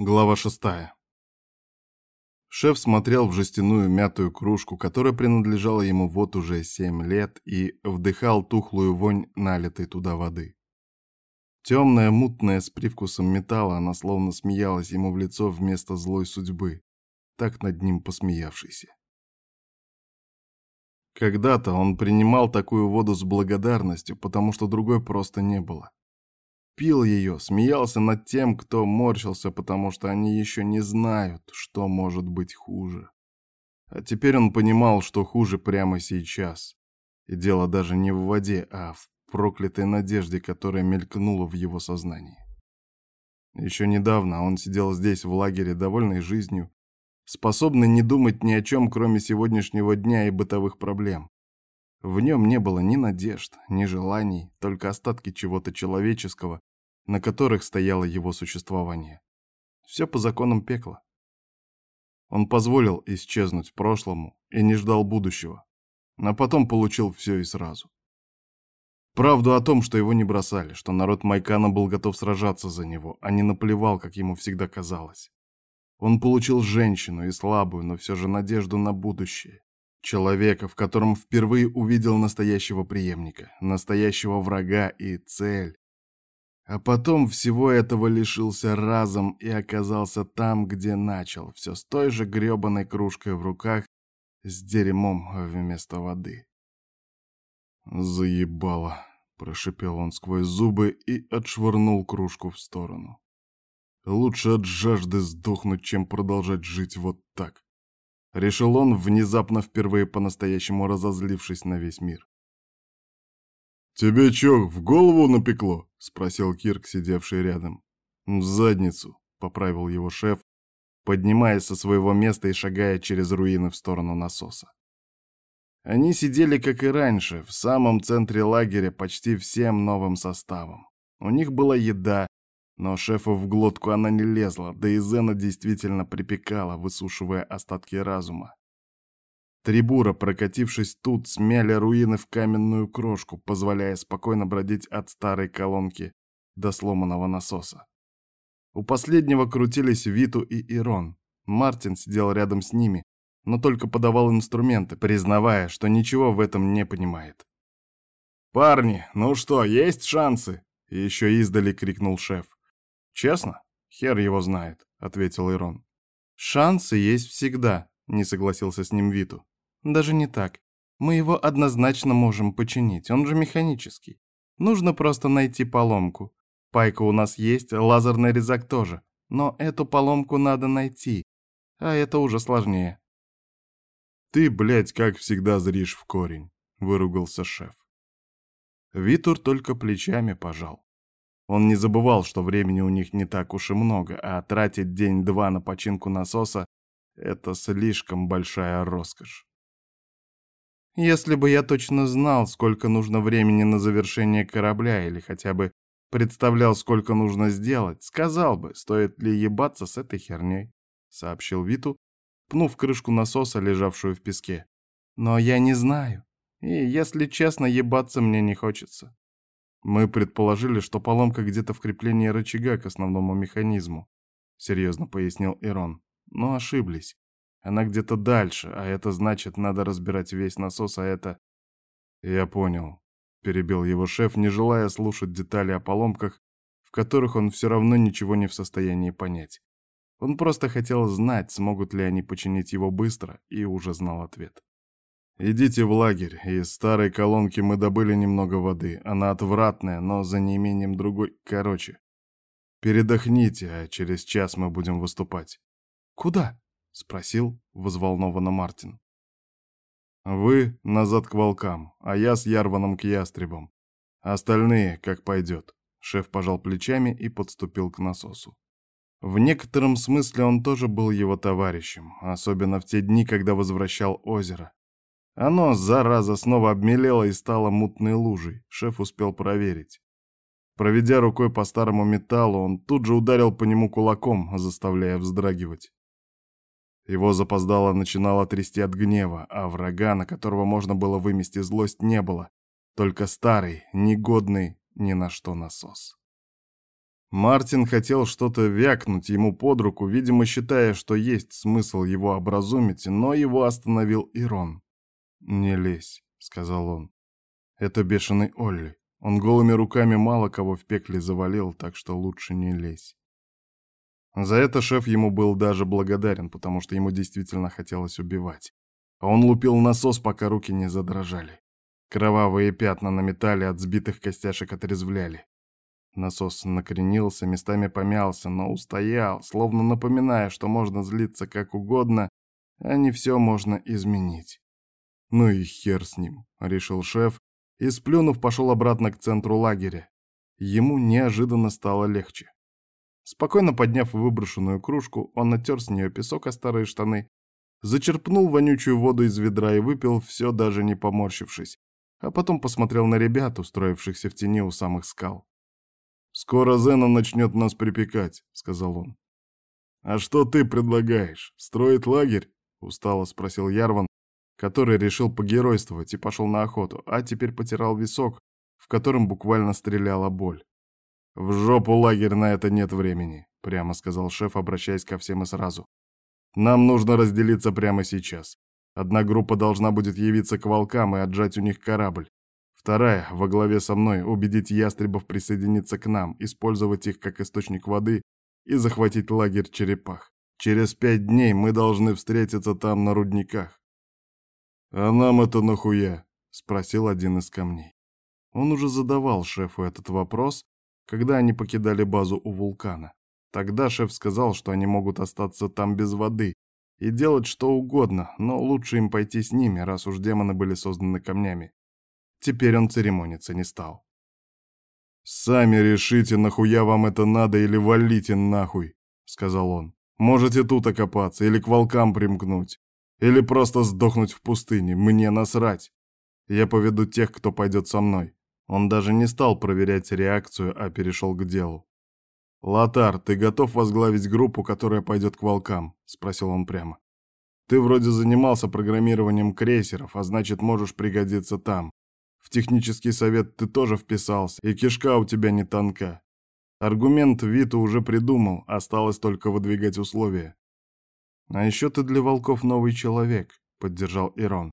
Глава шестая. Шеф смотрел в жестяную мятую кружку, которая принадлежала ему вот уже семь лет, и вдыхал тухлую вонь налитой туда воды. Темная, мутная, с привкусом металла, она словно смеялась ему в лицо вместо злой судьбы, так над ним посмеявшейся. Когда-то он принимал такую воду с благодарностью, потому что другой просто не было пил ее, смеялся над тем, кто морщился, потому что они еще не знают, что может быть хуже. А теперь он понимал, что хуже прямо сейчас. И дело даже не в воде, а в проклятой надежде, которая мелькнула в его сознании. Еще недавно он сидел здесь, в лагере, довольной жизнью, способный не думать ни о чем, кроме сегодняшнего дня и бытовых проблем. В нем не было ни надежд, ни желаний, только остатки чего-то человеческого, на которых стояло его существование. Все по законам пекла. Он позволил исчезнуть прошлому и не ждал будущего, но потом получил все и сразу. Правду о том, что его не бросали, что народ Майкана был готов сражаться за него, а не наплевал, как ему всегда казалось. Он получил женщину и слабую, но все же надежду на будущее. Человека, в котором впервые увидел настоящего преемника, настоящего врага и цель, а потом всего этого лишился разом и оказался там, где начал, все с той же гребаной кружкой в руках, с дерьмом вместо воды. «Заебало!» — прошипел он сквозь зубы и отшвырнул кружку в сторону. «Лучше от жажды сдохнуть, чем продолжать жить вот так», — решил он, внезапно впервые по-настоящему разозлившись на весь мир. «Тебе чё, в голову напекло?» — спросил Кирк, сидевший рядом. «В задницу», — поправил его шеф, поднимаясь со своего места и шагая через руины в сторону насоса. Они сидели, как и раньше, в самом центре лагеря почти всем новым составом. У них была еда, но шефу в глотку она не лезла, да и Зена действительно припекала, высушивая остатки разума. Трибура, прокатившись тут, смяли руины в каменную крошку, позволяя спокойно бродить от старой колонки до сломанного насоса. У последнего крутились Виту и Ирон. Мартин сидел рядом с ними, но только подавал инструменты, признавая, что ничего в этом не понимает. «Парни, ну что, есть шансы?» — еще издали крикнул шеф. «Честно? Хер его знает», — ответил Ирон. «Шансы есть всегда», — не согласился с ним Виту. Даже не так. Мы его однозначно можем починить, он же механический. Нужно просто найти поломку. Пайка у нас есть, лазерный резак тоже. Но эту поломку надо найти. А это уже сложнее. «Ты, блядь, как всегда зришь в корень», — выругался шеф. Витур только плечами пожал. Он не забывал, что времени у них не так уж и много, а тратить день-два на починку насоса — это слишком большая роскошь. Если бы я точно знал, сколько нужно времени на завершение корабля, или хотя бы представлял, сколько нужно сделать, сказал бы, стоит ли ебаться с этой херней, — сообщил Виту, пнув крышку насоса, лежавшую в песке. Но я не знаю, и, если честно, ебаться мне не хочется. Мы предположили, что поломка где-то в креплении рычага к основному механизму, — серьезно пояснил Ирон, но ошиблись. Она где-то дальше, а это значит, надо разбирать весь насос, а это... Я понял. Перебил его шеф, не желая слушать детали о поломках, в которых он все равно ничего не в состоянии понять. Он просто хотел знать, смогут ли они починить его быстро, и уже знал ответ. «Идите в лагерь. Из старой колонки мы добыли немного воды. Она отвратная, но за неимением другой... Короче. Передохните, а через час мы будем выступать». «Куда?» — спросил взволнованно Мартин. «Вы назад к волкам, а я с Ярваном к ястребам. Остальные, как пойдет». Шеф пожал плечами и подступил к насосу. В некотором смысле он тоже был его товарищем, особенно в те дни, когда возвращал озеро. Оно, зараза, снова обмелело и стало мутной лужей, шеф успел проверить. Проведя рукой по старому металлу, он тут же ударил по нему кулаком, заставляя вздрагивать. Его запоздало начинало трясти от гнева, а врага, на которого можно было вымести злость, не было. Только старый, негодный ни на что насос. Мартин хотел что-то вякнуть ему под руку, видимо, считая, что есть смысл его образумить, но его остановил Ирон. «Не лезь», — сказал он. «Это бешеный Олли. Он голыми руками мало кого в пекле завалил, так что лучше не лезь». За это шеф ему был даже благодарен, потому что ему действительно хотелось убивать. А он лупил насос, пока руки не задрожали. Кровавые пятна на металле от сбитых костяшек отрезвляли. Насос накренился, местами помялся, но устоял, словно напоминая, что можно злиться как угодно, а не все можно изменить. «Ну и хер с ним», — решил шеф, и, сплюнув, пошел обратно к центру лагеря. Ему неожиданно стало легче. Спокойно подняв выброшенную кружку, он натер с нее песок о старые штаны, зачерпнул вонючую воду из ведра и выпил все, даже не поморщившись, а потом посмотрел на ребят, устроившихся в тени у самых скал. «Скоро Зена начнет нас припекать», — сказал он. «А что ты предлагаешь? Строить лагерь?» — устало спросил Ярван, который решил погеройствовать и пошел на охоту, а теперь потирал висок, в котором буквально стреляла боль. «В жопу лагерь на это нет времени», — прямо сказал шеф, обращаясь ко всем и сразу. «Нам нужно разделиться прямо сейчас. Одна группа должна будет явиться к волкам и отжать у них корабль. Вторая, во главе со мной, убедить ястребов присоединиться к нам, использовать их как источник воды и захватить лагерь черепах. Через пять дней мы должны встретиться там на рудниках. «А нам это нахуя?» — спросил один из камней. Он уже задавал шефу этот вопрос, когда они покидали базу у вулкана. Тогда шеф сказал, что они могут остаться там без воды и делать что угодно, но лучше им пойти с ними, раз уж демоны были созданы камнями. Теперь он церемониться не стал. «Сами решите, нахуя вам это надо, или валите нахуй», — сказал он. «Можете тут окопаться, или к волкам примкнуть, или просто сдохнуть в пустыне, мне насрать. Я поведу тех, кто пойдет со мной». Он даже не стал проверять реакцию, а перешел к делу. «Лотар, ты готов возглавить группу, которая пойдет к волкам?» — спросил он прямо. «Ты вроде занимался программированием крейсеров, а значит, можешь пригодиться там. В технический совет ты тоже вписался, и кишка у тебя не тонка. Аргумент Виту уже придумал, осталось только выдвигать условия. А еще ты для волков новый человек, поддержал Ирон.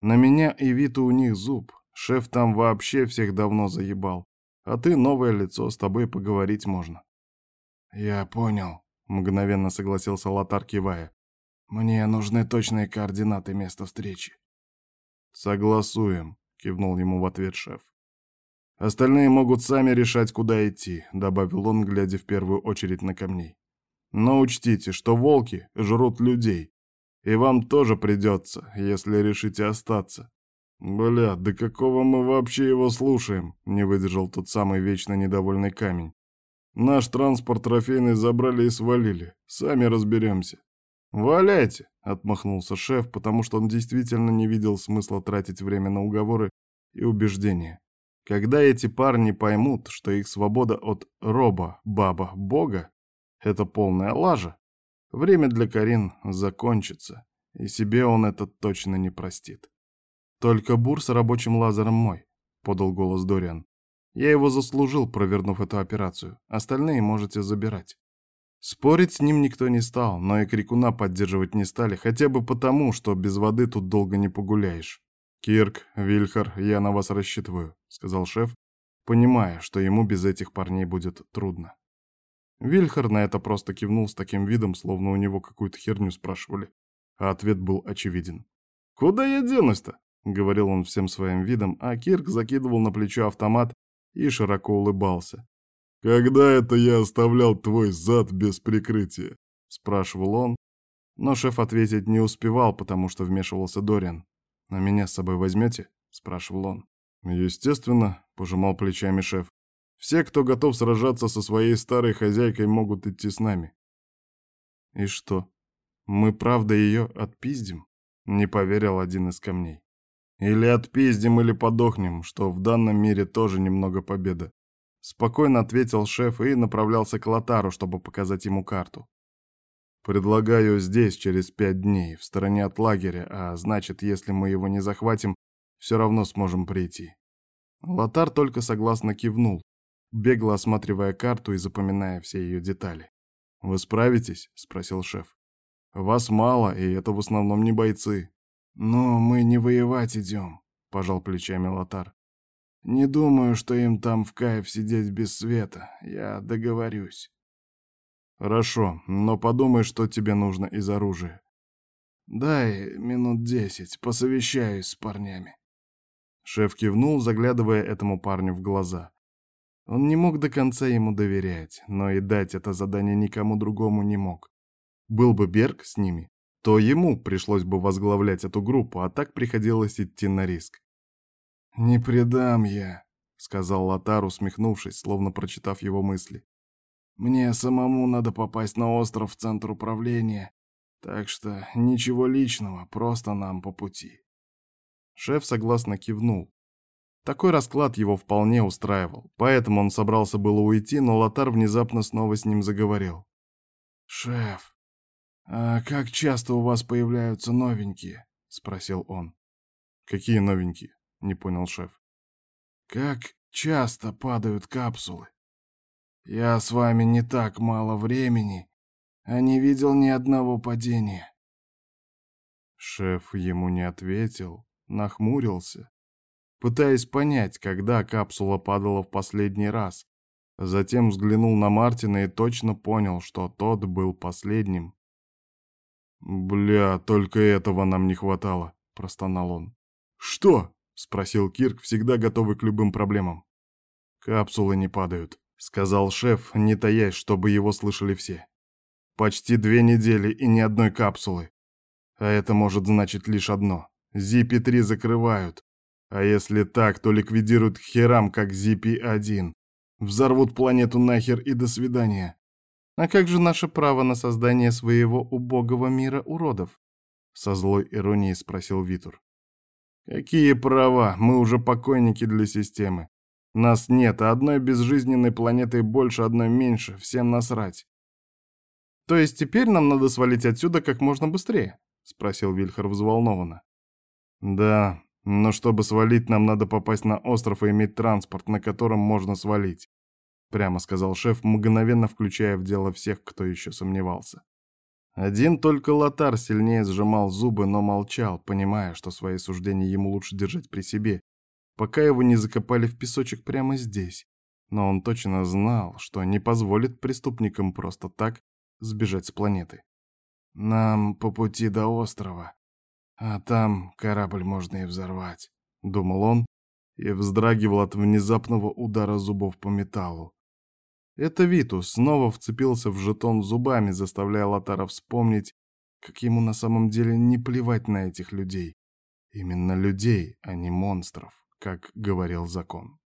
На меня и Виту у них зуб. Шеф там вообще всех давно заебал. А ты новое лицо, с тобой поговорить можно. Я понял, мгновенно согласился Лотар, кивая. Мне нужны точные координаты места встречи. Согласуем, кивнул ему в ответ шеф. Остальные могут сами решать, куда идти, добавил он, глядя в первую очередь на камней. Но учтите, что волки жрут людей, и вам тоже придется, если решите остаться. Бля, да какого мы вообще его слушаем? Не выдержал тот самый вечно недовольный камень. Наш транспорт трофейный забрали и свалили. Сами разберемся. «Валяйте!» — отмахнулся шеф, потому что он действительно не видел смысла тратить время на уговоры и убеждения. Когда эти парни поймут, что их свобода от роба, баба, бога — это полная лажа, время для Карин закончится, и себе он это точно не простит. «Только бур с рабочим лазером мой», — подал голос Дориан. «Я его заслужил, провернув эту операцию. Остальные можете забирать». Спорить с ним никто не стал, но и крикуна поддерживать не стали, хотя бы потому, что без воды тут долго не погуляешь. «Кирк, Вильхар, я на вас рассчитываю», — сказал шеф, понимая, что ему без этих парней будет трудно. Вильхар на это просто кивнул с таким видом, словно у него какую-то херню спрашивали, а ответ был очевиден. «Куда я денусь-то?» — говорил он всем своим видом, а Кирк закидывал на плечо автомат и широко улыбался. «Когда это я оставлял твой зад без прикрытия?» — спрашивал он. Но шеф ответить не успевал, потому что вмешивался Дориан. «А меня с собой возьмете?» — спрашивал он. «Естественно», — пожимал плечами шеф. «Все, кто готов сражаться со своей старой хозяйкой, могут идти с нами». «И что, мы правда ее отпиздим?» — не поверил один из камней. «Или отпиздим, или подохнем, что в данном мире тоже немного победа. Спокойно ответил шеф и направлялся к Лотару, чтобы показать ему карту. «Предлагаю здесь через пять дней, в стороне от лагеря, а значит, если мы его не захватим, все равно сможем прийти». Лотар только согласно кивнул. бегло осматривая карту и запоминая все ее детали. «Вы справитесь?» — спросил шеф. «Вас мало, и это в основном не бойцы». «Но мы не воевать идем», — пожал плечами Лотар. «Не думаю, что им там в кайф сидеть без света. Я договорюсь». «Хорошо, но подумай, что тебе нужно из оружия». «Дай минут десять, посовещаюсь с парнями». Шеф кивнул, заглядывая этому парню в глаза. Он не мог до конца ему доверять, но и дать это задание никому другому не мог. Был бы Берг с ними, то ему пришлось бы возглавлять эту группу, а так приходилось идти на риск. «Не предам я», — сказал Лотар, усмехнувшись, словно прочитав его мысли. «Мне самому надо попасть на остров в центр управления, так что ничего личного, просто нам по пути». Шеф согласно кивнул. Такой расклад его вполне устраивал, поэтому он собрался было уйти, но Лотар внезапно снова с ним заговорил. «Шеф, а как часто у вас появляются новенькие?» — спросил он. «Какие новенькие?» — не понял шеф. «Как часто падают капсулы? Я с вами не так мало времени, а не видел ни одного падения». Шеф ему не ответил, нахмурился, пытаясь понять, когда капсула падала в последний раз. Затем взглянул на Мартина и точно понял, что тот был последним. «Бля, только этого нам не хватало», — простонал он. «Что?» — спросил Кирк, всегда готовый к любым проблемам. «Капсулы не падают», — сказал шеф, не таясь, чтобы его слышали все. «Почти две недели и ни одной капсулы. А это может значить лишь одно. Зипи-3 закрывают. А если так, то ликвидируют херам, как Зипи-1. Взорвут планету нахер и до свидания. А как же наше право на создание своего убогого мира уродов? Со злой иронией спросил Витур. Какие права? Мы уже покойники для системы. Нас нет, а одной безжизненной планеты больше, одной меньше. Всем насрать. То есть теперь нам надо свалить отсюда как можно быстрее? Спросил Вильхар взволнованно. Да, но чтобы свалить, нам надо попасть на остров и иметь транспорт, на котором можно свалить. Прямо сказал шеф, мгновенно включая в дело всех, кто еще сомневался. Один только Лотар сильнее сжимал зубы, но молчал, понимая, что свои суждения ему лучше держать при себе, пока его не закопали в песочек прямо здесь. Но он точно знал, что не позволит преступникам просто так сбежать с планеты. «Нам по пути до острова», а там корабль можно и взорвать, думал он и вздрагивал от внезапного удара зубов по металлу. Это Витус снова вцепился в жетон зубами, заставляя Лотара вспомнить, как ему на самом деле не плевать на этих людей. Именно людей, а не монстров, как говорил закон.